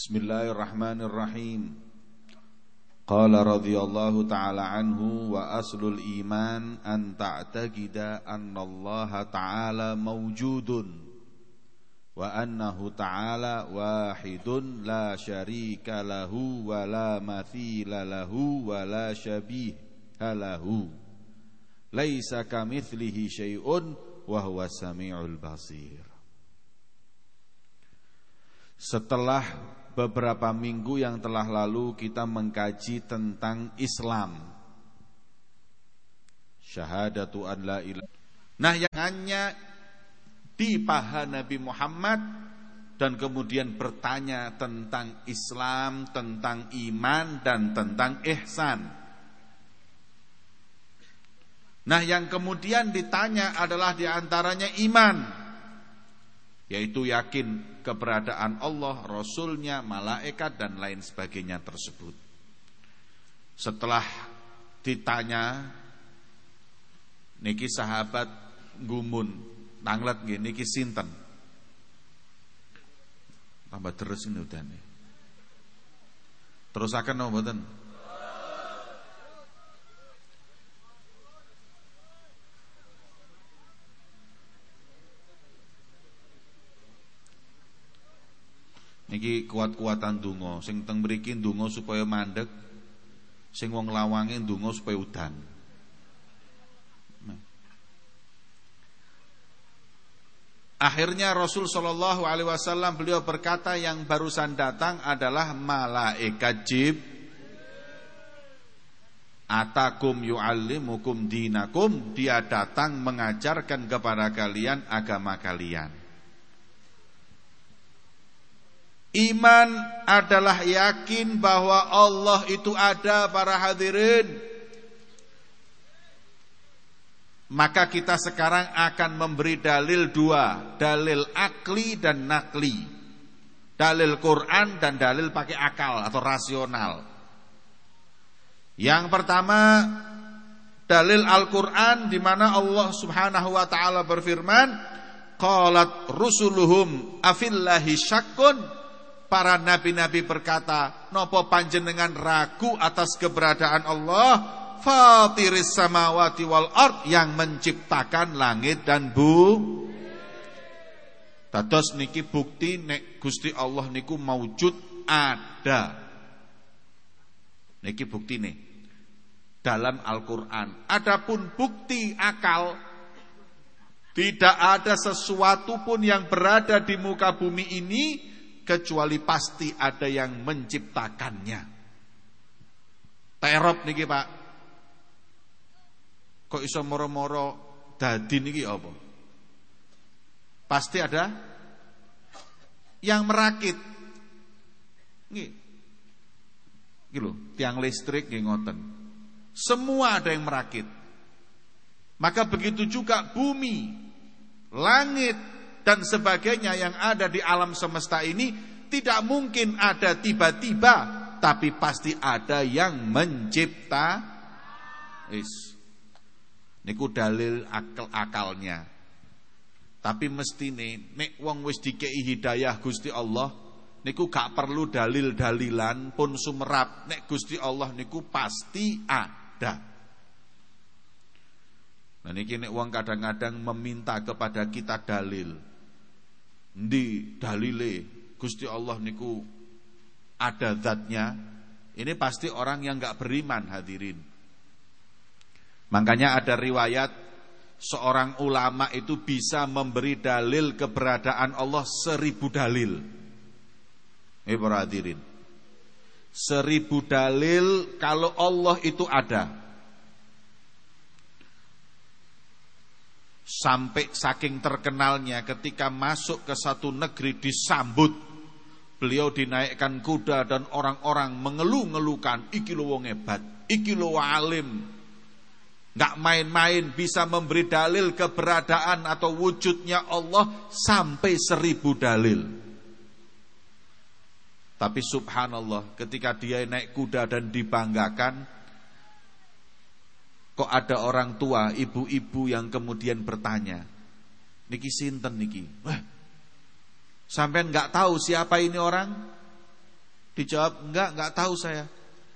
Bismillahirrahmanirrahim. Qala radhiyallahu ta'ala anhu iman an ta'taqida annallaha ta'ala mawjudun wa annahu ta'ala wahidun la syarika lahu wa la mathila lahu wa la syabiha lahu. Laisa kamitslihi syai'un wa huwas samiul basir. Setelah beberapa minggu yang telah lalu kita mengkaji tentang Islam. Syahadatu an la ilaha. Nah, yang hanya di paha Nabi Muhammad dan kemudian bertanya tentang Islam, tentang iman dan tentang ihsan. Nah, yang kemudian ditanya adalah di antaranya iman, yaitu yakin keberadaan Allah, Rasulnya, malaikat dan lain sebagainya tersebut. Setelah ditanya, niki sahabat gumun, tanglet gini, niki sinten. Tambah terus ini udah nih. Terus akan mboten? Niki kuat-kuatan dungo, sing teng mriki dungo supaya mandek, sing wong lawange dungo supaya udan. Akhirnya Rasul Shallallahu Alaihi Wasallam beliau berkata yang barusan datang adalah malaikat jib Atakum yu'allimukum dinakum. Dia datang mengajarkan kepada kalian agama kalian Iman adalah yakin bahwa Allah itu ada para hadirin. Maka kita sekarang akan memberi dalil dua, dalil akli dan nakli. Dalil Quran dan dalil pakai akal atau rasional. Yang pertama dalil Al-Qur'an di mana Allah Subhanahu wa taala berfirman, qalat rusuluhum afillahi syakkun para nabi-nabi berkata, nopo panjenengan ragu atas keberadaan Allah, fatiris samawati wal ard yang menciptakan langit dan bu. Dados niki bukti nek Gusti Allah niku maujud ada. Niki bukti nih dalam Al-Qur'an. Adapun bukti akal tidak ada sesuatu pun yang berada di muka bumi ini kecuali pasti ada yang menciptakannya. Terop niki Pak. Kok iso moro-moro dadi niki apa? Pasti ada yang merakit. Nggih. Lho, tiang listrik nggih ngoten. Semua ada yang merakit. Maka begitu juga bumi, langit, dan sebagainya yang ada di alam semesta ini tidak mungkin ada tiba-tiba tapi pasti ada yang mencipta is. Niku dalil akal-akalnya tapi mesti nih nek wong wis dikei hidayah Gusti Allah niku gak perlu dalil-dalilan pun sumerap. Nek Gusti Allah niku pasti ada. Nah niki nek wong kadang-kadang meminta kepada kita dalil di dalile? Gusti Allah niku ada zatnya. Ini pasti orang yang nggak beriman hadirin. Makanya ada riwayat seorang ulama itu bisa memberi dalil keberadaan Allah seribu dalil. Ini para hadirin. Seribu dalil kalau Allah itu ada Sampai saking terkenalnya ketika masuk ke satu negeri disambut Beliau dinaikkan kuda dan orang-orang mengeluh-ngeluhkan Iki lo wong hebat, iki lo alim. Gak main-main bisa memberi dalil keberadaan atau wujudnya Allah Sampai seribu dalil. Tapi subhanallah ketika dia naik kuda dan dibanggakan Kok ada orang tua, ibu-ibu yang kemudian bertanya, niki sinten niki? Wah, sampai nggak tahu siapa ini orang? Dijawab, enggak, enggak tahu saya.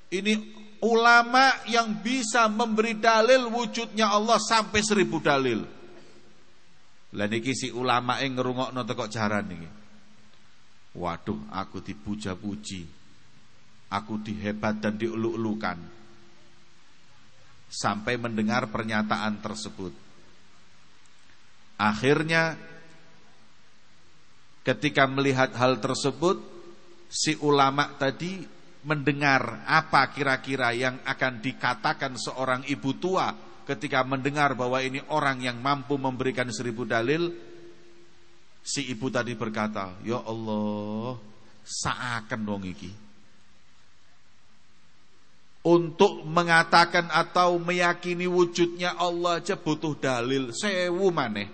Ini ulama yang bisa memberi dalil wujudnya Allah sampai seribu dalil. Lah niki si ulama yang ngerungokno teko jaran niki. Waduh, aku dipuja-puji. Aku dihebat dan diulu-ulukan. Sampai mendengar pernyataan tersebut. Akhirnya ketika melihat hal tersebut si ulama tadi mendengar apa kira-kira yang akan dikatakan seorang ibu tua ketika mendengar bahwa ini orang yang mampu memberikan seribu dalil si ibu tadi berkata ya Allah seakan dong iki untuk mengatakan atau meyakini wujudnya Allah aja butuh dalil sewu maneh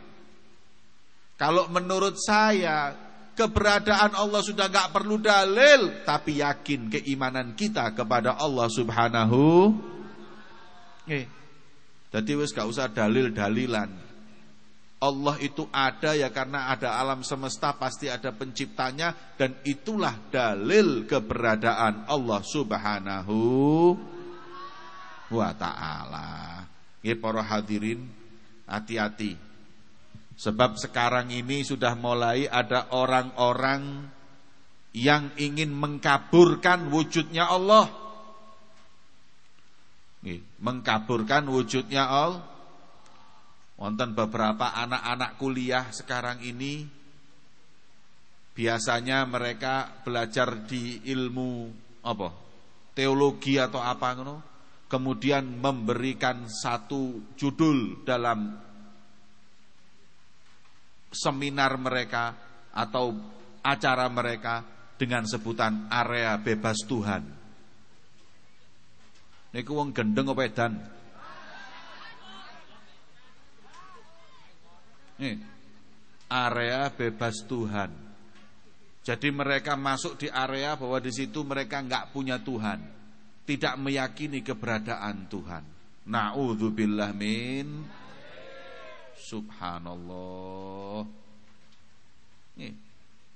kalau menurut saya keberadaan Allah sudah gak perlu dalil, tapi yakin keimanan kita kepada Allah Subhanahu. Eh, jadi wes gak usah dalil-dalilan. Allah itu ada ya karena ada alam semesta pasti ada penciptanya dan itulah dalil keberadaan Allah Subhanahu wa taala. Nggih para hadirin, hati-hati Sebab sekarang ini sudah mulai ada orang-orang yang ingin mengkaburkan wujudnya Allah. mengkaburkan wujudnya Allah. Wonten beberapa anak-anak kuliah sekarang ini biasanya mereka belajar di ilmu apa? Teologi atau apa ngono. Kemudian memberikan satu judul dalam seminar mereka atau acara mereka dengan sebutan area bebas Tuhan. Niku wong gendeng apa edan? Nih, area bebas Tuhan. Jadi mereka masuk di area bahwa di situ mereka nggak punya Tuhan, tidak meyakini keberadaan Tuhan. Nauzubillah min Subhanallah. Nih.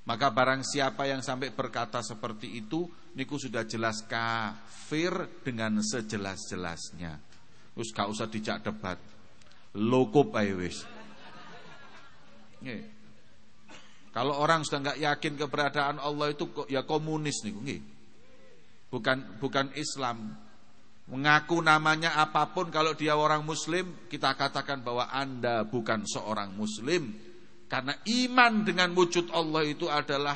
Maka barang siapa yang sampai berkata seperti itu Niku sudah jelas kafir dengan sejelas-jelasnya Terus gak usah dijak debat Lokup ayo wis Kalau orang sudah nggak yakin keberadaan Allah itu ya komunis nggih. Bukan bukan Islam. Mengaku namanya apa pun kalau dia orang muslim Kita katakan bahwa anda bukan seorang muslim Karena iman dengan wujud Allah itu adalah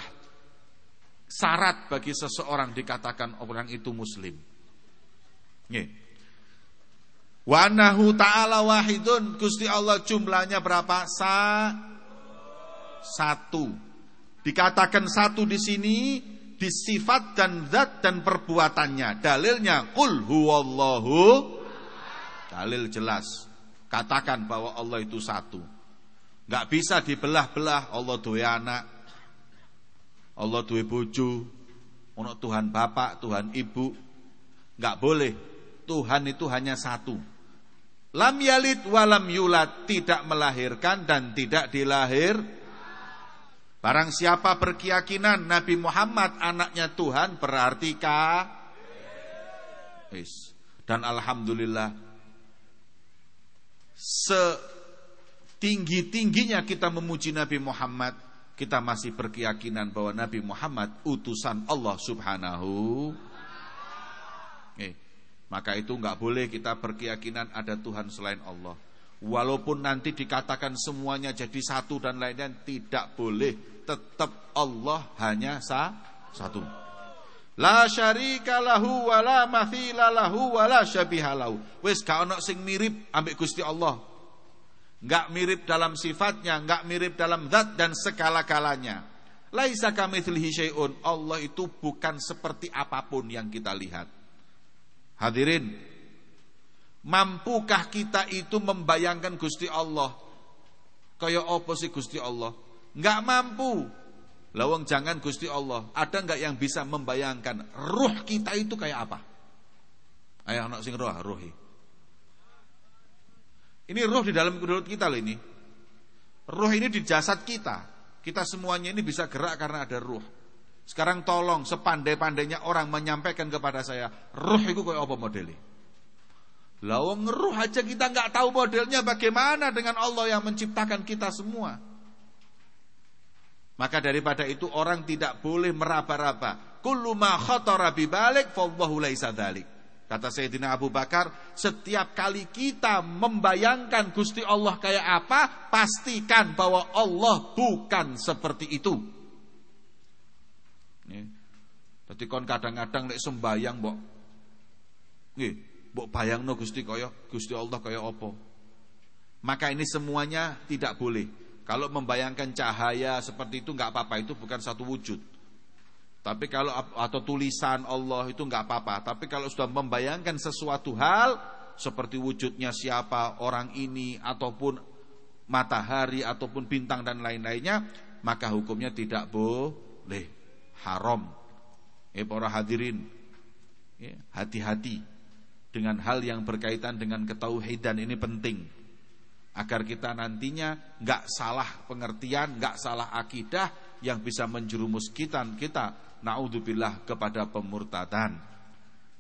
Syarat bagi seseorang dikatakan orang itu muslim Wa annahu ta'ala wahidun Gusti Allah jumlahnya berapa? Sa satu Dikatakan satu di sini di sifat dan zat dan perbuatannya. Dalilnya kul huwallahu. Dalil jelas. Katakan bahwa Allah itu satu. Gak bisa dibelah-belah Allah dua anak. Allah dua bojo. Ono Tuhan Bapak, Tuhan Ibu. Gak boleh. Tuhan itu hanya satu. Lam yalid walam yulat tidak melahirkan dan tidak dilahir Barang siapa berkeyakinan Nabi Muhammad anaknya Tuhan berarti kafir. Dan alhamdulillah setinggi-tingginya kita memuji Nabi Muhammad, kita masih berkeyakinan bahwa Nabi Muhammad utusan Allah Subhanahu eh, maka itu nggak boleh kita berkeyakinan ada Tuhan selain Allah. Walaupun nanti dikatakan semuanya jadi satu dan lainnya tidak boleh. Tetap Allah hanya sa satu. La syarika lahu wa la mathila lahu wa la syabiha lahu. Wis gak ono sing mirip ambek Gusti Allah. Enggak mirip dalam sifatnya, enggak mirip dalam zat dan segala-galanya. Laisa kamitslihi syai'un. Allah itu bukan seperti apa pun yang kita lihat. Hadirin, Mampukah kita itu membayangkan Gusti Allah? Kayak apa sih Gusti Allah? Enggak mampu. Lawang jangan Gusti Allah. Ada enggak yang bisa membayangkan ruh kita itu kayak apa? Ayo anak sing roh, roh. Ini roh di dalam perut kita loh ini. Roh ini di jasad kita. Kita semuanya ini bisa gerak karena ada roh. Sekarang tolong sepandai-pandainya orang menyampaikan kepada saya, roh itu kayak apa modelnya? Lawang ngeruh aja kita nggak tahu modelnya bagaimana dengan Allah yang menciptakan kita semua. Maka daripada itu orang tidak boleh meraba-raba. Kullu ma khatara bi. Kata Sayyidina Abu Bakar, setiap kali kita membayangkan Gusti Allah kayak apa, pastikan bahwa Allah bukan seperti itu. Jadi kon kadang-kadang lek sembayang mbok nggih, mbok bayangno Gusti kaya Gusti Allah kaya apa. Maka ini semuanya tidak boleh. Kalau membayangkan cahaya seperti itu nggak apa-apa, itu bukan satu wujud. Tapi kalau atau tulisan Allah itu nggak apa-apa. Tapi kalau sudah membayangkan sesuatu hal seperti wujudnya siapa orang ini ataupun matahari ataupun bintang dan lain-lainnya, maka hukumnya tidak boleh haram. Eh para hadirin, ya, hati-hati dengan hal yang berkaitan dengan ketauhidan ini penting agar kita nantinya nggak salah pengertian, nggak salah akidah yang bisa menjerumus kita kita naudzubillah kepada pemurtadan.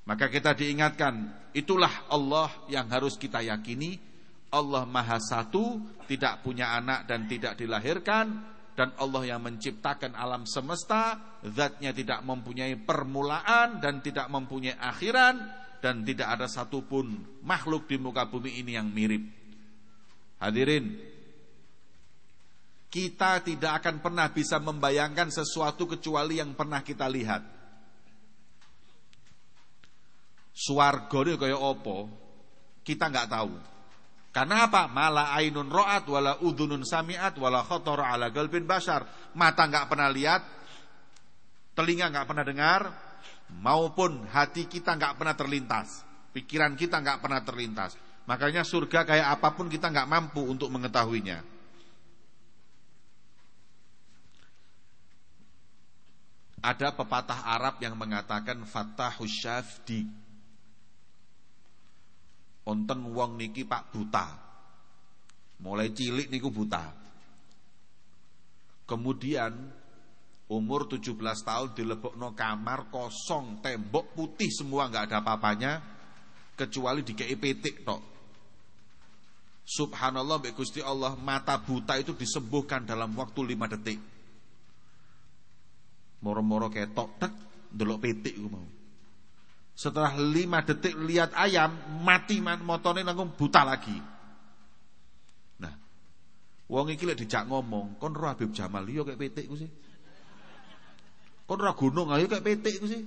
Maka kita diingatkan, itulah Allah yang harus kita yakini. Allah Maha Satu, tidak punya anak dan tidak dilahirkan, dan Allah yang menciptakan alam semesta, zatnya tidak mempunyai permulaan dan tidak mempunyai akhiran, dan tidak ada satupun makhluk di muka bumi ini yang mirip. Hadirin, kita tidak akan pernah bisa membayangkan sesuatu kecuali yang pernah kita lihat. Suarga ini kayak opo, kita nggak tahu. Karena apa? Mala ainun ro'at, wala udunun sami'at, wala khotor ala galbin basar. Mata nggak pernah lihat, telinga nggak pernah dengar, maupun hati kita nggak pernah terlintas, pikiran kita nggak pernah terlintas. Makanya surga kayak apa pun kita nggak mampu untuk mengetahuinya. Ada pepatah Arab yang mengatakan Fatahus syafdi Onten wong niki pak buta Mulai cilik niku buta Kemudian Umur 17 tahun dilebokno kamar kosong Tembok putih semua nggak ada apa-apanya Kecuali di petik tok Subhanallah Gusti Allah Mata buta itu disembuhkan dalam waktu 5 detik Moro-moro ketok tek delok petik ku mau. Setelah lima detik lihat ayam mati motone langsung buta lagi. Nah, wong iki lek dijak ngomong, kon ro Habib Jamal yo kayak petik ku sih. Kon ro gunung ayo kayak petik ku sih.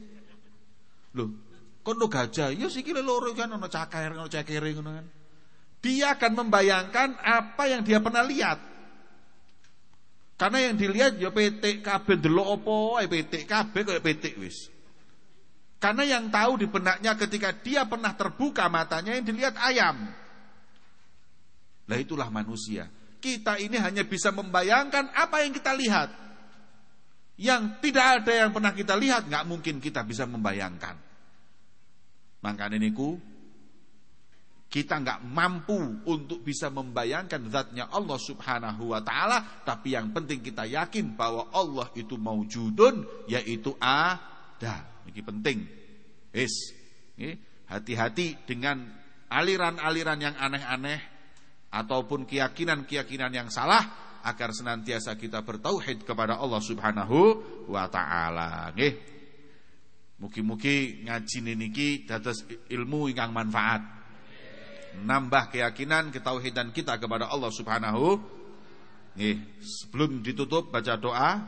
Loh, kon lo gajah, yo sikile loro kan ono cakar, ono cakere ngono kan. Dia akan membayangkan apa yang dia pernah lihat. Karena yang dilihat ya PT KB delok opo ae PT KB kayak PT wis. Karena yang tahu di benaknya ketika dia pernah terbuka matanya yang dilihat ayam. Lah itulah manusia. Kita ini hanya bisa membayangkan apa yang kita lihat. Yang tidak ada yang pernah kita lihat, nggak mungkin kita bisa membayangkan. Makanya niku kita nggak mampu untuk bisa membayangkan zatnya Allah subhanahu wa ta'ala Tapi yang penting kita yakin bahwa Allah itu maujudun Yaitu ada. Ini penting. Is, Hati-hati dengan aliran-aliran yang aneh-aneh Ataupun keyakinan-keyakinan yang salah Agar senantiasa kita bertauhid kepada Allah subhanahu wa ta'ala. Mugi-mugi ngaji niki dados ilmu ingkang manfaat. Nambah keyakinan ketauhidan kita kepada Allah Subhanahu. Nih, sebelum ditutup baca doa,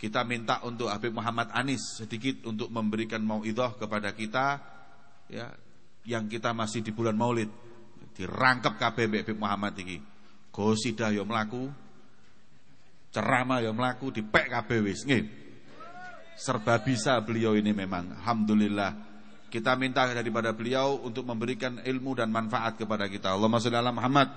kita minta untuk Habib Muhammad Anis sedikit untuk memberikan mauidhah kepada kita ya yang kita masih di bulan Maulid. Dirangkep kabeh Habib Muhammad iki. Gosida yo mlaku, ceramah yo mlaku, dipek kabeh wis nggih. Serba bisa beliau ini memang. Alhamdulillah kita minta daripada beliau untuk memberikan ilmu dan manfaat kepada kita. Allahumma sholli ala Muhammad.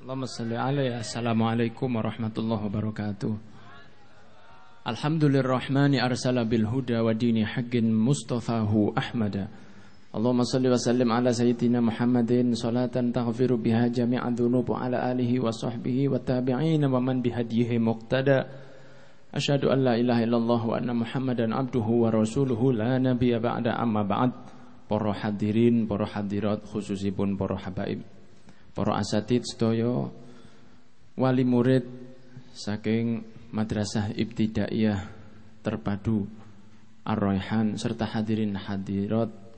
Allahumma salli alaihi Assalamualaikum warahmatullahi wabarakatuh Alhamdulillahirrahmani arsala bil huda wa dini haqqin mustafahu ahmada Allahumma salli wa sallim ala sayyidina Muhammadin salatan taghfiru biha jami'a dhunub ala alihi wa sahbihi wa tabi'ina wa man bihadihi muqtada. Ashhadu an la ilaha illallah wa anna Muhammadan abduhu wa rasuluhu. La nabiyya ba'da amma ba'd. Para hadirin, para hadirat khususipun para habaib Para asatid sedaya wali murid saking Madrasah Ibtidaiyah Terpadu Ar-Raihan serta hadirin hadirat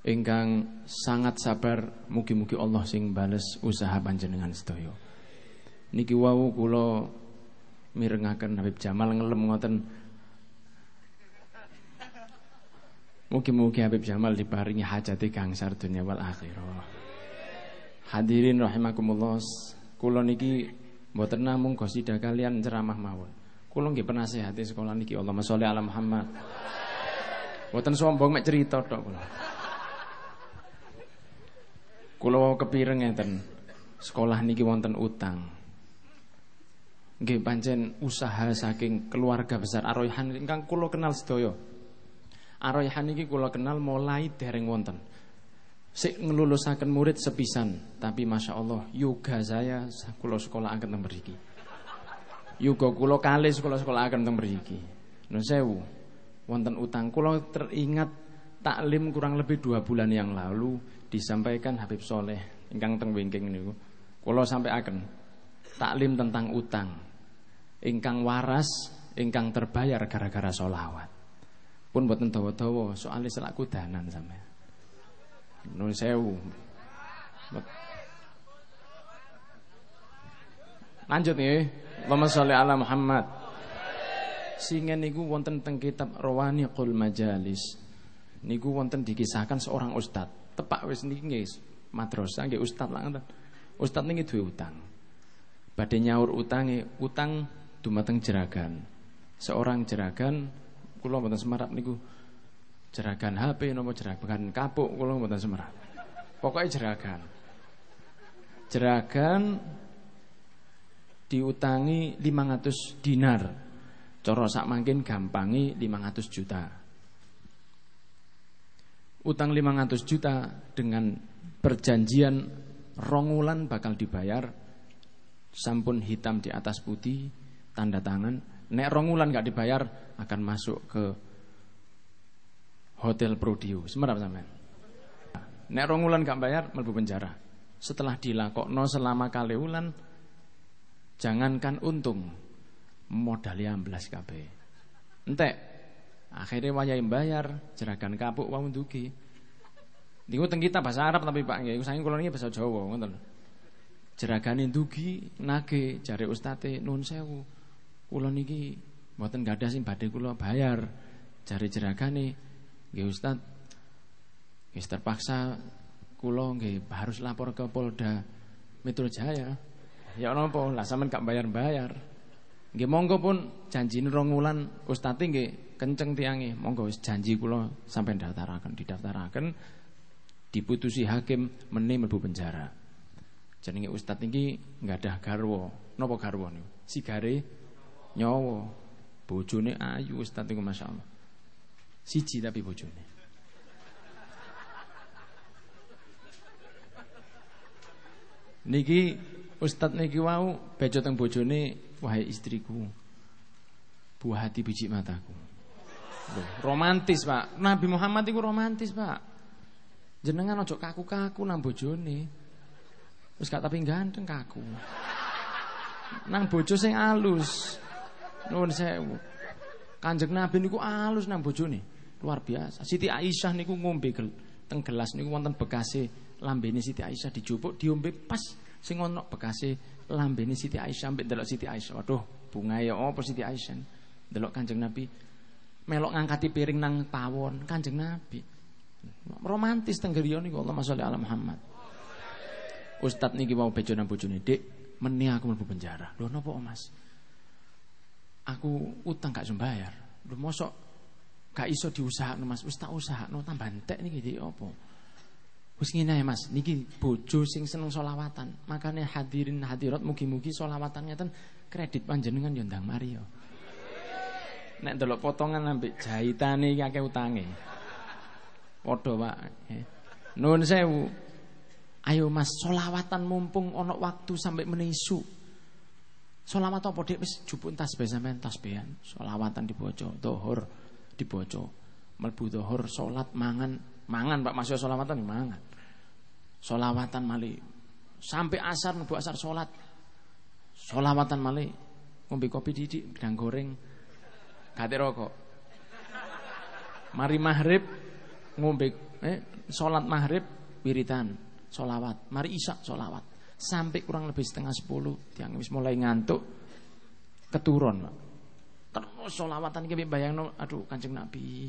ingkang sangat sabar mugi-mugi Allah sing bales usaha panjenengan sedaya. Niki wau kula mirengaken Habib Jamal ngelem ngoten. Mugi-mugi Habib Jamal diparingi hajati gangsar dunia wal akhirah. Hadirin rahimakumullah, kula niki mboten namung gosida kalian ceramah mawon. Kula nggih penasihati sekolah niki Allahumma sholli ala Muhammad. Mboten sombong mek cerita tok kula. Kula kepireng ngeten. Sekolah niki wonten utang. Nggih pancen usaha saking keluarga besar Aroyhan ingkang kula kenal sedaya. Aroyhan niki kula kenal mulai dereng wonten. Sik ngelulusaken murid sepisan, tapi masya Allah yoga saya kula sekolah angkat teng mriki. Yoga kula kalih sekolah sekolah angkat teng mriki. Nun sewu. Wonten utang kula teringat taklim kurang lebih dua bulan yang lalu disampaikan Habib Soleh ingkang teng wingking niku. Kula akan taklim tentang utang. Ingkang waras, ingkang terbayar gara-gara solawat. Pun boten dawa-dawa soalnya selak kudanan sampe. Nun sewu. Lanjut nih. Allahumma sholli ala Muhammad. Singen niku wonten teng kitab Rawaniqul Majalis. Niku wonten dikisahkan seorang ustadz tepak wis niki nggih madrasah nggih ustaz lah ngoten. Ustaz niki duwe utang. Badhe nyaur utange, utang dumateng jeragan. Seorang jeragan kula mboten semarap niku jeragan HP napa jeragan kapuk kula mboten semarap. Pokoknya jeragan. Jeragan diutangi 500 dinar. Cara sak mangkin gampangi 500 juta utang 500 juta dengan perjanjian rongulan bakal dibayar. Sampun hitam di atas putih tanda tangan. Nek rongulan gak dibayar akan masuk ke hotel Prodio semerap sampean. Nek rongulan gak bayar melbu penjara. Setelah dilakokno selama kali ulan jangankan untung modal 15 KB entek Akhirnya wayahe bayar, jeragan kapuk wau ndugi. Niku teng kita bahasa Arab tapi Pak nggih, saking kula niki bahasa Jawa ngoten. Jeragane ndugi nage jare ustate nun sewu. Kula niki mboten gadah sing badhe kula bayar. Jare jeragane nggih Ustaz wis terpaksa kula nggih harus lapor ke Polda Metro Jaya. Ya napa lah sampean gak bayar-bayar. Nggih monggo pun janjine rong wulan ustate nggih kenceng tiangi monggo wis janji kula sampai daftaraken. Didaftaraken diputusi hakim meni mlebu penjara. Jenenge ustad ada garwa. Napa garwa niku? Sigare nyawa. Bojone ayu ustad niku masyaallah. Siji tapi bojone. Niki ustad niki wau bejo teng bojone wahai istriku buah hati biji mataku romantis, Pak. Nabi Muhammad itu romantis, Pak. Jenengan ojo kaku-kaku nang bojone. Wis gak tapi ganteng kaku. Nang bojo sing alus. Nuwun sewu. Kanjeng Nabi niku alus nang bojone. Luar biasa. Siti Aisyah niku ngombe gel, teng gelas niku wonten bekase lambene Siti Aisyah dijupuk diombe pas sing ono bekase lambene Siti Aisyah mbek delok Siti Aisyah. Waduh, bunga ya apa Siti Aisyah. Delok Kanjeng Nabi melok ngangkati piring nang pawon Kanjeng Nabi. Romantis teng griya niku Allahumma sholli ala Muhammad. Ustad niki mau bejo nang bojone, "Dik, meni aku mlebu penjara." Lho napa, Mas? Aku utang gak sembayar. Lho mosok gak iso diusahakno, Mas. Wis tak usahakno tambah entek niki dik apa? Wis ngene Mas, niki bojo sing seneng solawatan. Makanya hadirin hadirat mugi-mugi solawatan ngeten kredit panjenengan yo ndang mari yo. Nek delok potongan ambek jahitane iki akeh utange. Padha wae. Nuwun sewu. Ayo Mas, solawatan mumpung ana waktu sampai menisu. Solawat apa dik wis jupuk tasbih sampean tasbihan. Solawatan dibaca, dohor dibaca. Mlebu dohor salat mangan, mangan Pak Mas solawatan mangan. Solawatan mali sampai asar mlebu asar salat. Solawatan mali ngombe kopi didik, gedang goreng, gate rokok. Mari maghrib ngombe eh salat maghrib wiritan, solawat. Mari isak solawat. Sampai kurang lebih setengah sepuluh tiang wis mulai ngantuk keturun. Terus solawatan iki bayangno aduh Kanjeng Nabi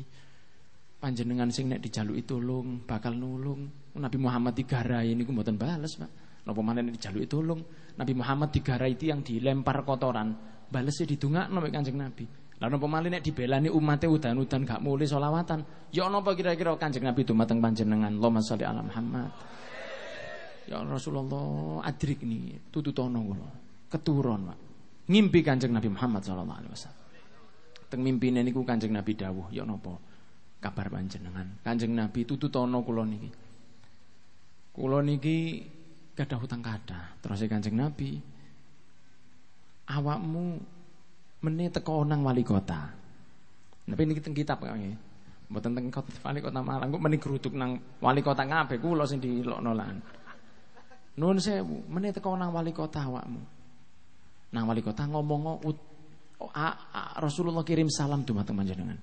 panjenengan sing nek dijaluki tulung bakal nulung. Nabi Muhammad digarai niku mboten bales, Pak. Napa maneh dijaluki tulung. Nabi Muhammad digarai itu yang dilempar kotoran, balesnya didongakno mek Kanjeng Nabi. Lalu napa malih nek dibelani umate udan-udan gak mulih solawatan. Ya napa kira-kira Kanjeng Nabi dumateng panjenengan. Allahumma sholli ala Muhammad. Ya Rasulullah adrik nih tututono kula. Keturun, Pak. Ngimpi Kanjeng Nabi Muhammad sallallahu alaihi wasallam. Teng mimpine niku Kanjeng Nabi dawuh, ya napa? Kabar panjenengan. Kanjeng Nabi tututono kula niki. Kula niki gadah hutang kathah. Terus Kanjeng Nabi awakmu meneh teko nang wali kota. Tapi ini teng kitab kok nggih. Mboten teng wali kota Malang kok meneh geruduk nang wali kota kabeh kula sing dilokno lan. Nuwun sewu, meneh teko nang wali kota awakmu. Nang wali kota ngomong Rasulullah kirim salam dumateng panjenengan.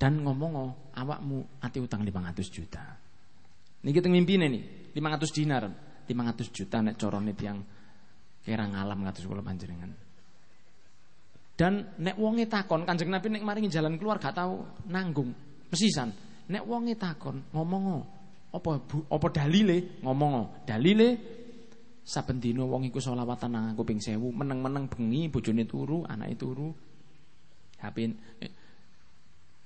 Dan ngomong awakmu ati utang 500 juta. Niki teng mimpine nih, 500 dinar, 500 juta nek corone tiyang kira ngalam ngatus kula panjenengan. Dan nek wonge takon, Kanjeng Nabi nek maringi jalan keluar gak tahu nanggung, mesisan. Nek wonge takon, ngomong apa bu, apa dalile? Ngomong dalile? Saben dina wong iku selawatan nang aku ping 1000 meneng-meneng bengi bojone turu anake turu. Hapin. Eh,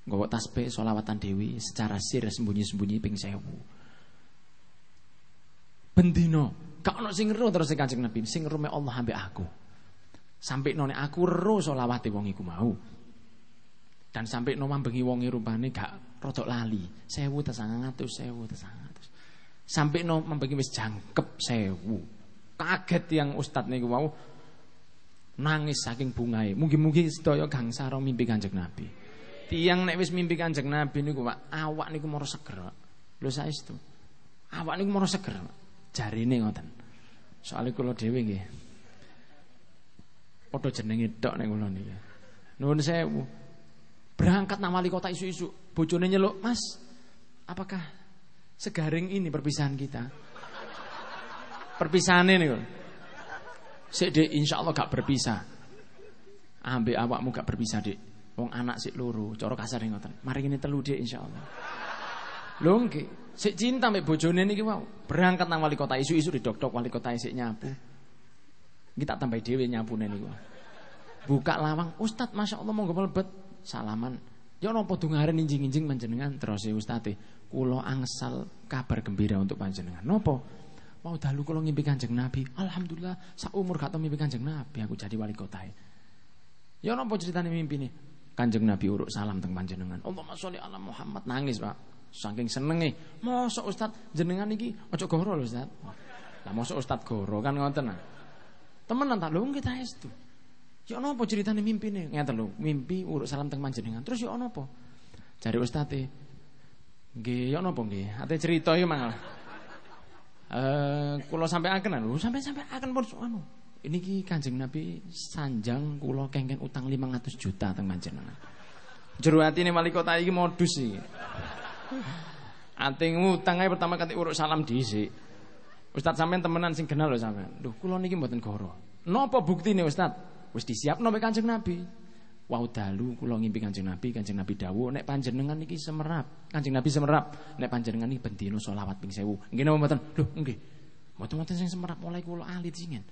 nggawa tasbih selawatan dewi secara sir sembunyi-sembunyi ping 1000 bendino gak ono sing ero terus Kanjeng Nabi sing ero Allah ambek aku Sampai none aku ero solawate wong iku mau. Dan sampai no mambengi wongi rupane gak rodok lali. Sewu tesangatus, sewu tesangatus. Sampai no mambengi wis jangkep sewu. Kaget yang ustad niku mau nangis saking bungae. Mungkin-mungkin sedaya gangsara mimpi Kanjeng Nabi. Tiang nek wis mimpi Kanjeng Nabi niku Pak, awak niku moro seger. Lho saestu. Awak niku moro seger. Jarine ngoten. Soale kula dhewe nggih Padha jenenge tok nek kula niki. Nuwun sewu. Berangkat nang wali kota isu-isu, bojone nyeluk, "Mas, apakah segaring ini perpisahan kita?" Perpisahane niku. Sik Dik, insyaallah gak berpisah. Ambek awakmu gak berpisah, Dik. Wong anak sik loro, cara kasar ngoten. Mari ngene telu Dik insyaallah. Lho nggih, sik cinta mbek bojone niki wau. Berangkat nang wali kota isu-isu didok-dok wali kota isik nyapu. Kita tambah dewi nyapune niku. Buka lawang, Ustad Masya Allah mau mlebet salaman. Ya napa dungaren injing-injing panjenengan terus Ustaz kula angsal kabar gembira untuk panjenengan. Napa? Mau dalu kula ngimpi Kanjeng Nabi. Alhamdulillah sak umur gak mimpi Kanjeng Nabi aku jadi wali kota. Ya napa ceritane mimpine? Kanjeng Nabi uruk salam teng panjenengan. Allahumma sholli ala Muhammad nangis, Pak. Saking senenge. Mosok Ustaz jenengan iki aja goro lho, Ustaz. Lah mosok Ustaz goro kan ngoten. Nah. Temenan tak lho kita estu. Ya napa ceritane mimpine? Ngeten lho, mimpi uruk salam teng panjenengan. Terus ya napa? Jare ustate. Nggih, ya napa nggih? Ate cerita iki mangkel. Eh, kula sampeaken lho, sampe-sampe akan pun anu. Ini ki Kanjeng Nabi sanjang kula kengken utang 500 juta teng panjenengan. Jero atine wali kota iki modus iki. Ate ngutang pertama kali uruk salam dhisik. Ustaz sampean temenan sing kenal lho sampean. Lho kula niki mboten goro. Napa buktine Ustaz? Wis disiapno mek Kanjeng Nabi. Wau dalu kula ngimpi Kanjeng Nabi, Kanjeng Nabi dawuh nek panjenengan niki semerap. Kanjeng Nabi semerap nek panjenengan niki bendina selawat ping 1000. Nggih napa mboten? Lho nggih. Mboten wonten sing semerap mulai kula alit singen.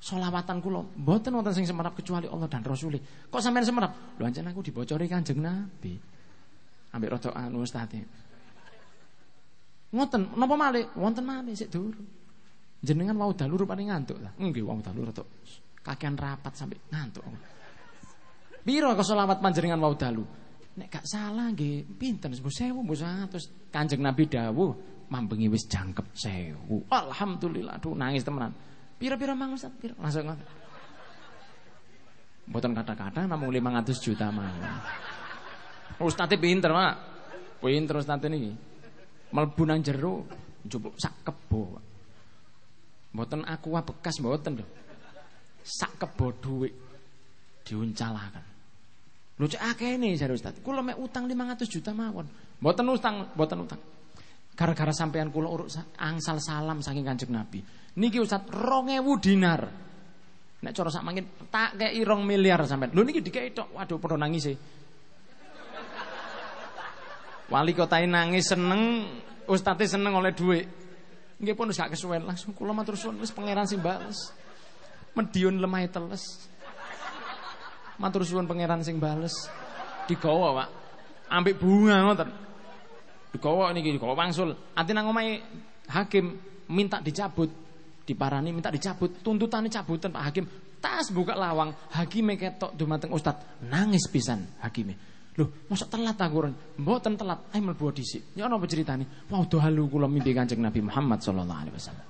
Solawatan kula mboten wonten sing semerap kecuali Allah dan Rasul. Kok sampean semerap? Lho ancen aku dibocori Kanjeng Nabi. Ambek rada anu Ustaz. Ngoten, napa malih? Wonten malih sik durung. Jenengan wau dalu rupane ngantuk lah. Nggih wau dalu rada kakean rapat sampai ngantuk. Piro kesolawat panjenengan wau dalu? nek gak salah nggih pinten 1000 mbok 100. Kanjeng Nabi dawuh mambengi wis jangkep 1000. Alhamdulillah aduh nangis temenan. Pira-pira mang Ustaz? Pira? Langsung ngoten. Mboten kata-kata namung 500 juta mawon. Ustaz pinter, Pak. Pinter Ustaz niki. Mlebu nang jero njupuk sak kebo. Mboten aku bekas mboten lho. Sak kebo dhuwit diuncalaken. Lho cek akeh jare Ustaz. Kula mek utang 500 juta mawon. Mboten utang, mboten utang. Gara-gara sampean kula uruk angsal salam saking Kanjeng Nabi. Niki Ustaz 2000 dinar. Nek cara sak mangkin tak kei 2 miliar sampean. Lho niki dikei tok. Waduh padha nangis e. Wali kota nangis seneng, ustadz seneng oleh duit. Nggih pun wis gak kesuwen langsung kula matur suwun wis pangeran sing bales. Mediun lemah teles. Matur suwun pangeran sing bales. Digawa, Pak. Ambek bunga ngoten. Digawa niki digawa wangsul. Ati nang omahe hakim minta dicabut. Diparani minta dicabut, tuntutane cabutan Pak Hakim. Tas buka lawang, hakime ketok dumateng ustad nangis pisan hakime. Loh, mosok telat aku ron. Mboten telat, dhisik. Ya napa ceritane? Wau do halu kula mimpi Kanjeng Nabi Muhammad sallallahu alaihi wasallam.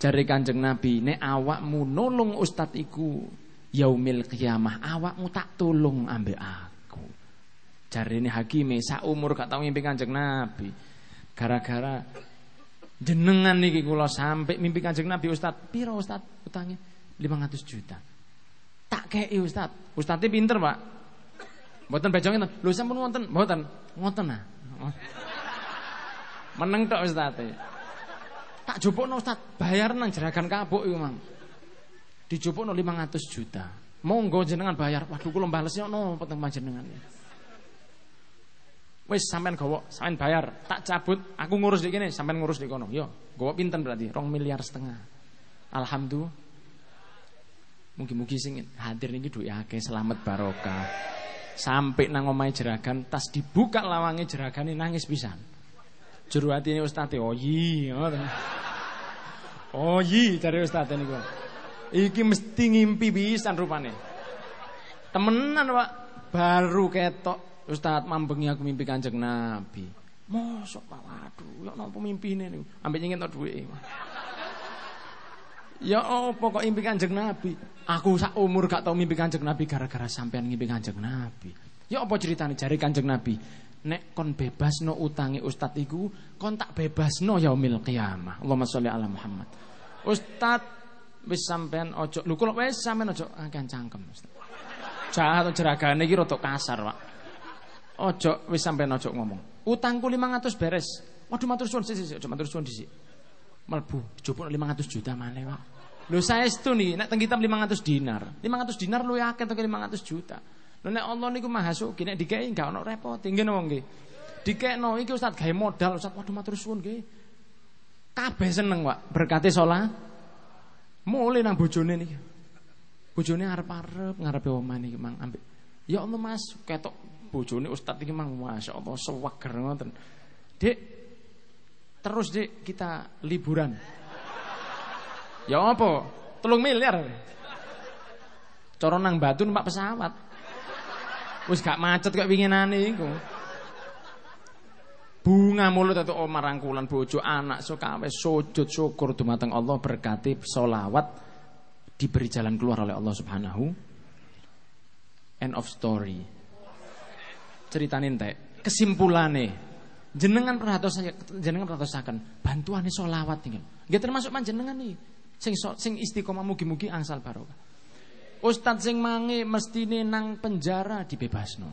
Kanjeng Nabi, nek awakmu nolong ustad iku yaumil kiamah, awakmu tak tulung ambek aku. Jarine hakime sak umur gak tau mimpi Kanjeng Nabi. Gara-gara jenengan niki kula sampai mimpi Kanjeng Nabi Ustad. Piro Ustad utangnya? 500 juta. Tak kei Ustad. Ustadnya pinter, Pak. Mboten bejong ngeten. Lho sampun wonten, mboten. Ngoten nah. Meneng tok Ustaz. Tak jupukno Ustaz, bayar nang jeragan kabuk iku, Mang. Dijupukno 500 juta. Monggo jenengan bayar. Waduh kula balesnya no peteng panjenengan. Wis sampean gawa, sampean bayar, tak cabut, aku ngurus di kene, sampean ngurus di kono. Yo, gawa pinten berarti? Rong miliar setengah. Alhamdulillah. Mugi-mugi sing hadir niki duwe akeh selamat barokah. Sampai nang omahe jeragan tas dibuka lawange jeragane nangis pisan. Juru atine ustaz oh yi. Oh yi cari ustaz niku. Iki mesti ngimpi pisan rupane. Temenan Pak, baru ketok Ustaz mambengi aku mimpi Kanjeng Nabi. Mosok Pak, waduh, ya napa mimpine niku? Ambek nyengit dhuwit. Ya apa kok mimpi Kanjeng Nabi? Aku sak umur gak tau mimpi Kanjeng Nabi gara-gara sampean mimpi Kanjeng Nabi. Ya apa ceritanya jari Kanjeng Nabi? Nek kon bebasno utangi ustad iku, kon tak bebasno yaumil qiyamah. Allahumma sholli ala Muhammad. Ustad wis sampean ojo lho kula wis sampean ojo akeh cangkem Ustaz. Jahat jeragane iki rada kasar, Pak. Ojo wis sampean ojo ngomong. Utangku 500 beres. Waduh matur suwun sik sik ojo matur suwun dhisik melbu dijupuk 500 juta maneh Pak. Lho saestu nih nek teng kitab 500 dinar. 500 dinar luwih akeh to 500 juta. Lho nek Allah niku Maha Suci nek dikeki enggak ono repot. Nggih napa nggih? Dikekno iki Ustaz gawe modal Ustaz waduh matur suwun nggih. Kabeh seneng Pak berkati salat. Mulai nang bojone niki. Bojone arep-arep ngarepe omah niki Mang ambek. Ya Allah Mas, ketok bojone Ustaz iki Mang masyaallah sewager ngoten. Dik, Terus dik kita liburan. Ya apa? Telung miliar. Coron nang batu numpak pesawat. Wis gak macet kok winginane iku. Bunga mulut itu omah rangkulan bojo anak sukawe sujud syukur dumateng Allah berkati solawat diberi jalan keluar oleh Allah Subhanahu. End of story. Ceritanin teh kesimpulane jenengan perhatos jenengan perhatosaken bantuane selawat tinggal. Nggih termasuk panjenengan nih sing sing istiqomah mugi-mugi angsal barokah. Ustadz sing mange mestine nang penjara dibebasno.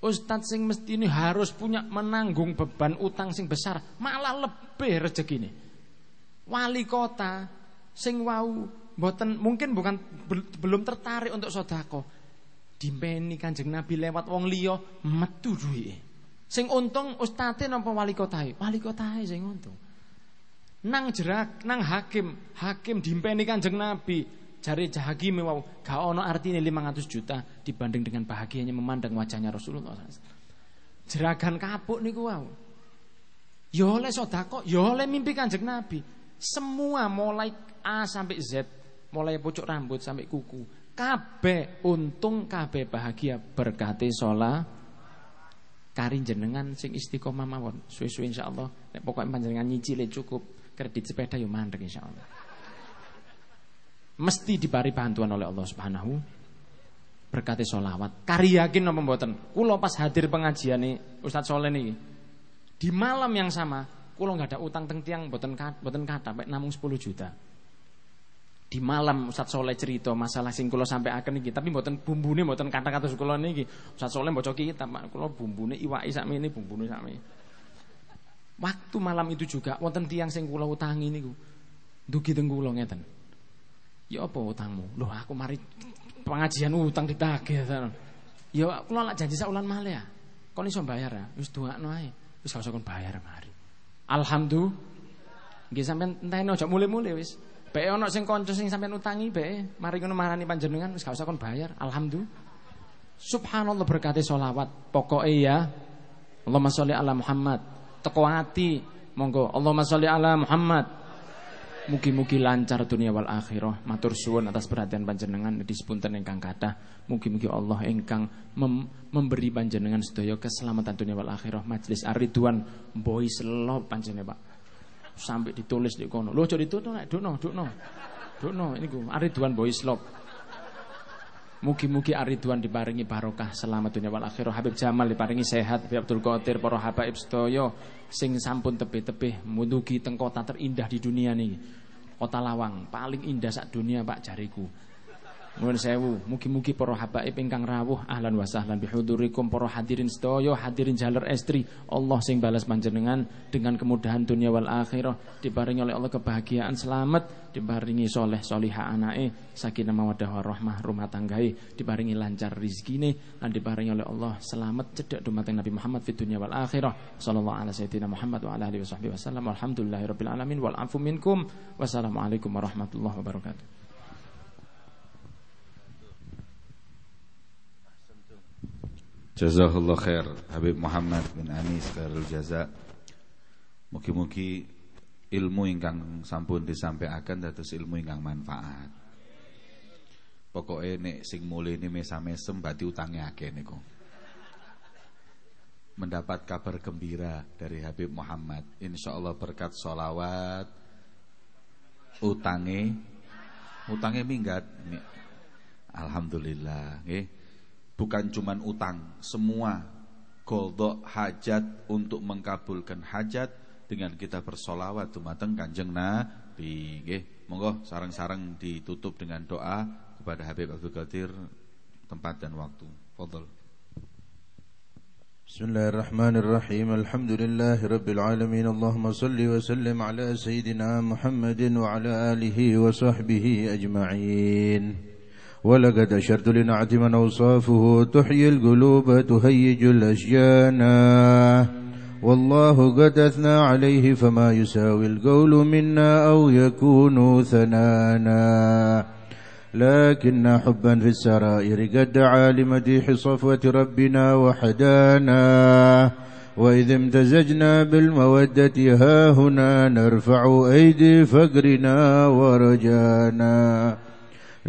Ustadz sing mestine harus punya menanggung beban utang sing besar, malah lebih rezekine. Wali kota sing wau mboten mungkin bukan belum tertarik untuk sodako. Dimpeni Kanjeng Nabi lewat wong liya metu duwike. Sing untung ustate napa wali kotahe? Wali kotahe sing untung. Nang jerak, nang hakim, hakim dimpeni Kanjeng Nabi. Jari hakim wow, gak ono artine 500 juta dibanding dengan bahagianya memandang wajahnya Rasulullah SAW. Jeragan kapuk niku wow. Ya oleh sodako, ya oleh mimpi Kanjeng Nabi. Semua mulai A sampai Z, mulai pucuk rambut sampai kuku, kabeh untung kabeh bahagia berkati sholat kari jenengan sing istiqomah mawon. Suwe-suwe insyaallah nek pokoke panjenengan nyicile cukup kredit sepeda yo mandek insyaallah. Mesti dibari bantuan oleh Allah Subhanahu berkati solawat. Kari yakin napa mboten? Kula pas hadir pengajian nih Ustaz Soleh nih di malam yang sama kula nggak ada utang teng tiang mboten kata mek namung 10 juta. Di malam Ustaz Soleh cerita masalah sing kula sampai akan iki, tapi mboten bumbune mboten kata-kata kula niki. Ustaz Soleh maca kitab, kula bumbune iwaki sakmene bumbune sakmene. Waktu malam itu juga wonten tiang sing kula utangi niku. Dugi teng kula ngeten. Ya apa utangmu? Loh aku mari pengajian utang ditagih. Ya kula lak janji sak malih ya. Kon iso bayar ya. Wis doakno ae. Wis gak usah kon bayar mari. Alhamdulillah. Nggih sampean enteni aja mulai-mulai wis. Bae ana sing kanca sing sampean utangi bae, mari ngono marani panjenengan wis gak usah kon bayar. Alhamdulillah. Subhanallah berkati solawat Pokoknya ya Allahumma sholli ala Muhammad. Teko hati Monggo. Allahumma sholli ala Muhammad. Mugi-mugi lancar dunia wal akhirah. Matur suwun atas perhatian panjenengan. Di sepunten ingkang kata Mugi-mugi Allah ingkang mem memberi panjenengan sedaya keselamatan dunia wal akhirah. Majlis Ariduan Boy selop panjenengan Pak sampai ditulis di kono. Lho aja ditutup nek dukno, dukno. Dukno ini ku Aridwan Boys Love. Mugi-mugi Aridwan diparingi barokah selamat dunia wal akhirah. Habib Jamal diparingi sehat, Habib Abdul Qadir para habaib sedaya sing sampun tebih-tebih menugi teng kota terindah di dunia nih. Kota Lawang, paling indah sak dunia Pak jariku. Nuwun sewu, mugi-mugi para habaib ingkang rawuh ahlan wa sahlan bihudurikum para hadirin sedaya, hadirin jaler estri. Allah sing balas panjenengan dengan kemudahan dunia wal akhirah, diparingi oleh Allah kebahagiaan selamat, diparingi soleh solihah anake, sakinah mawaddah warahmah rumah tanggae, diparingi lancar rezekine lan diparingi oleh Allah selamat cedhak dumateng Nabi Muhammad fi dunia wal akhirah. Sallallahu alaihi sayyidina Muhammad wa ala alihi wasallam. Alhamdulillahirabbil alamin wal afu minkum. Wassalamualaikum warahmatullahi wabarakatuh. Jazakallah khair Habib Muhammad bin Anis khairul jaza. Mugi-mugi ilmu ingkang sampun disampaikan dados ilmu ingkang manfaat. Pokoknya nek sing mulai ini mesam-mesem berarti utangnya akeh niku. Mendapat kabar gembira dari Habib Muhammad. Insya Allah berkat solawat utange utange minggat. Alhamdulillah, nggih bukan cuman utang, semua goldok hajat untuk mengkabulkan hajat dengan kita bersolawat dumateng Kanjeng Nabi. Nggih, monggo sarang-sarang ditutup dengan doa kepada Habib Abdul Qadir tempat dan waktu. fadl Bismillahirrahmanirrahim. Alhamdulillahirabbil alamin. Allahumma salli wa sallim ala sayyidina Muhammadin wa ala alihi wa sahbihi ajma'in. ولقد أشرت لنعت من أوصافه تحيي القلوب تهيج الأشجان. والله قد أثنى عليه فما يساوي القول منا أو يكون ثنانا. لكن حبا في السرائر قد دعا لمديح صفوة ربنا وحدانا. وإذ امتزجنا بالمودة ها هنا نرفع أيدي فقرنا ورجانا.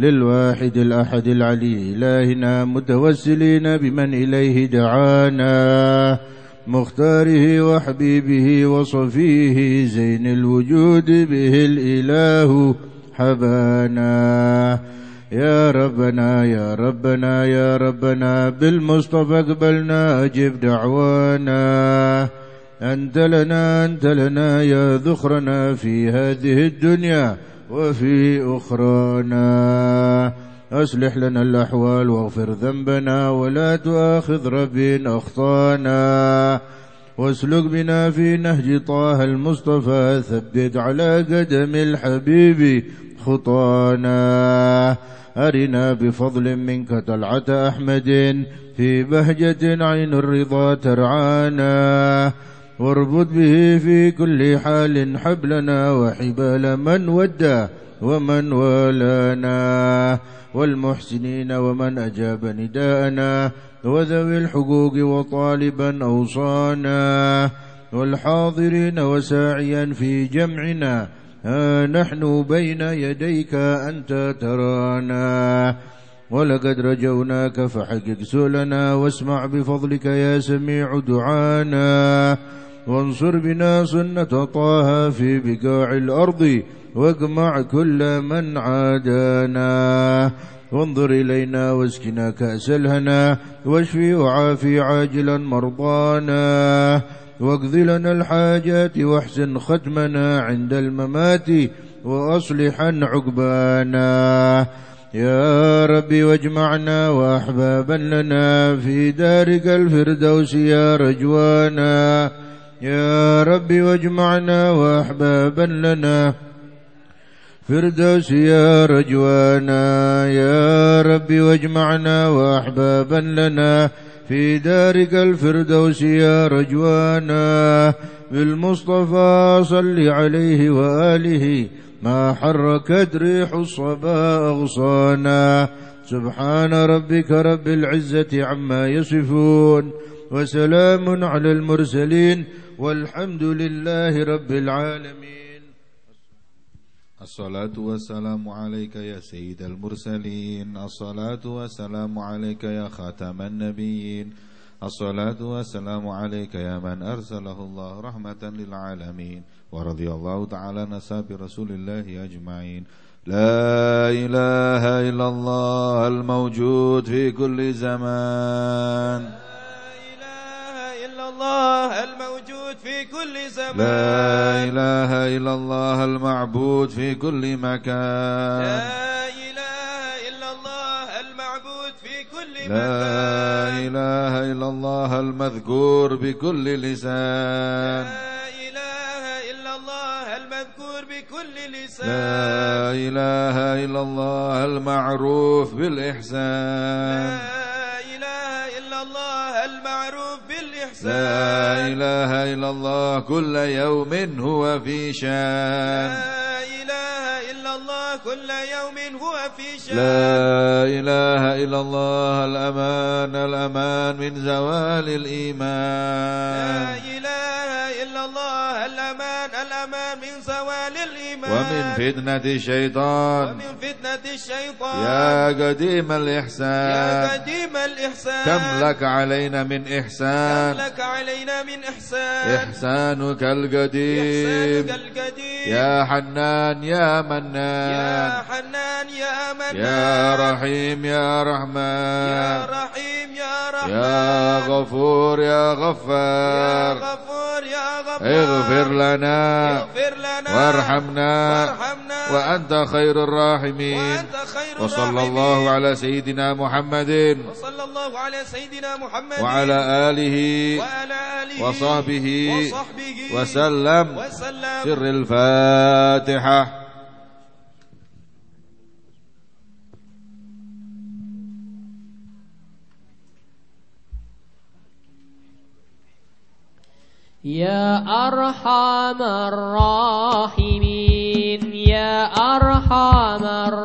للواحد الأحد العلي. إلهنا متوسلين بمن إليه دعانا. مختاره وحبيبه وصفيه زين الوجود به الإله حبانا. يا ربنا يا ربنا يا ربنا بالمصطفى اقبلنا أجب دعوانا. أنت لنا أنت لنا يا ذخرنا في هذه الدنيا. وفي أخرانا. أصلح لنا الأحوال واغفر ذنبنا ولا تؤاخذ رب أخطأنا. واسلك بنا في نهج طه المصطفى. ثبت على قدم الحبيب خطانا. أرنا بفضل منك طلعة أحمد. في بهجة عين الرضا ترعانا. واربط به في كل حال حبلنا وحبال من ودى ومن والانا والمحسنين ومن أجاب نداءنا وذوي الحقوق وطالبا أوصانا والحاضرين وساعيا في جمعنا ها نحن بين يديك أنت ترانا ولقد رجوناك فحقق سؤلنا واسمع بفضلك يا سميع دعانا. وانصر بنا سنة طه في بقاع الأرض واجمع كل من عادانا. وانظر إلينا واسكنا كأس الهنا واشفي وعافي عاجلا مرضانا. واقض لنا الحاجات واحسن ختمنا عند الممات وأصلحا عقبانا. يا ربي واجمعنا وأحبابا لنا في دارك الفردوس يا رجوانا. يا ربي واجمعنا وأحبابا لنا فردوس يا رجوانا. يا ربي واجمعنا وأحبابا لنا في دارك الفردوس يا رجوانا. بالمصطفى صل عليه وآله ما حركت ريح الصبا أغصانا. سبحان ربك رب العزة عما يصفون. وسلام على المرسلين. والحمد لله رب العالمين. الصلاة والسلام عليك يا سيد المرسلين. الصلاة والسلام عليك يا خاتم النبيين. الصلاة والسلام عليك يا من أرسله الله رحمة للعالمين. ورضي الله تعالى نساب رسول الله أجمعين. لا إله إلا الله الموجود في كل زمان. الله الموجود في كل زمان. لا إله إلا الله المعبود في كل مكان. لا إله إلا الله المعبود في كل مكان. لا إله إلا الله المذكور بكل لسان. لا بكل لسان. لا إله إلا الله المعروف بالإحسان. لا إله إلا الله المعروف بالإحسان. لا إله إلا الله كل يوم هو في شان. لا إله إلا الله كل يوم هو في شان. لا إله إلا الله الأمان الأمان من زوال لا الإيمان إله إلا الله الأمان ومن فتنة الشيطان. ومن فتنة الشيطان. يا قديم يا الإحسان قديم الإحسان. كم لك علينا من كم إحسان لك علينا من إحسان؟ إحسانك القديم. إحسانك القديم. يا حنان يا يا منان حنان يا منان. يا رحيم يا يا رحمن رحيم يا رحمن. يا غفور يا يا غفار غفور يا غفار. اغفر لنا. اغفر لنا. وارحمنا. وارحمنا. وأنت خير الراحمين. وأنت خير وصلى. الله على سيدنا محمد. وصلى الله على سيدنا محمد. وعلى آله وعلى آله وصحبه وصحبه وسلم. وسلم. سر الفاتحة. يا أرحم الراحمين. أرحم